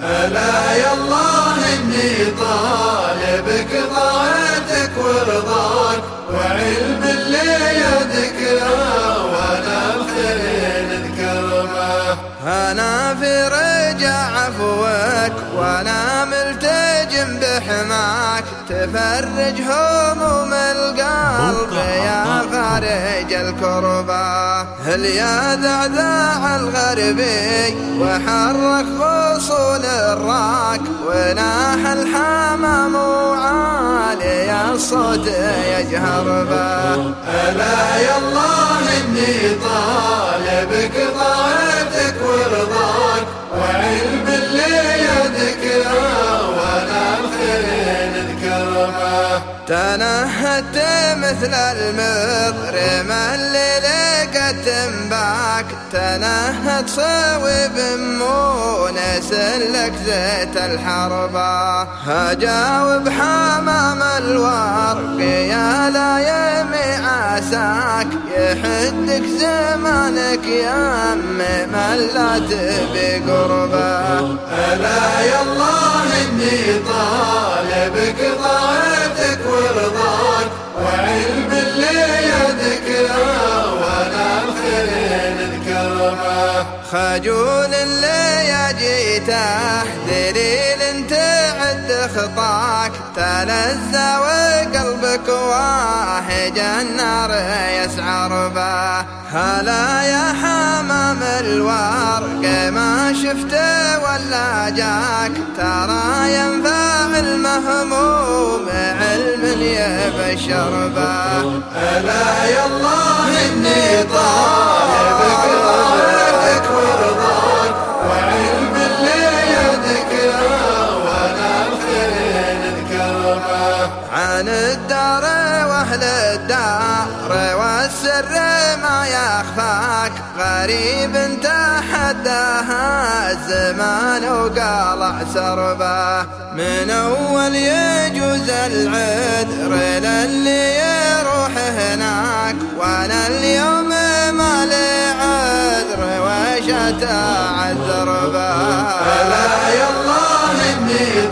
ألا يا الله إني طالبك طاعتك ورضاك وعلم اللي يذكره وأنا بخير نذكره أنا في رجع عفوك وأنا بحماك تفرج هموم القلب يا فارج الكربة. هل يا ذعذاع الغربي وحرك غصون الراك؟ وناح الحمام وعالي الصوت يجهر به. ألا يا الله إني طالبك تنهدت مثل المضرم اللي لقت تنباك تنهد صوب مونس لك زيت الحربة هجاوب حمام الورق يا لا يمي عساك. يحدك زمانك يا امي ملأت بقربه ألا يا الله إني طالبك طاعتك. خجول اللي يجيته ذليل تعد خطاك. تلذى وقلبك واحد النار يسعر به هلا يا حمام الورق ما شفته ولا جاك. ترى ينفع المهموم علم يبشر به ألا يا الله إني عن الدار وأهل الدار والسر ما يخفاك. غريب تحداها الزمان وقالع سربه. من أول يجوز العذر للي يروح هناك. وأنا اليوم ما لي عذر وش اتعذر به. ألا يا الله إني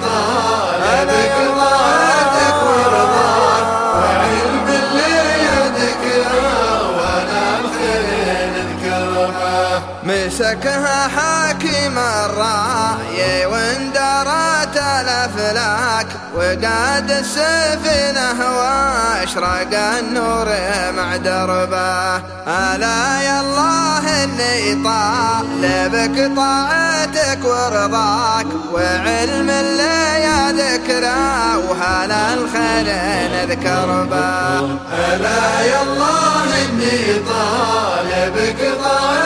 مسكها حاكم الرأي واندرت الأفلاك وقاد السفينه واشرق النور مع دربه. ألا يا الله اني طالبك طاعتك ورضاك وعلم اللي يا ذكره وهلا الخير نذكر به ألا يا الله إني طالبك طاعتك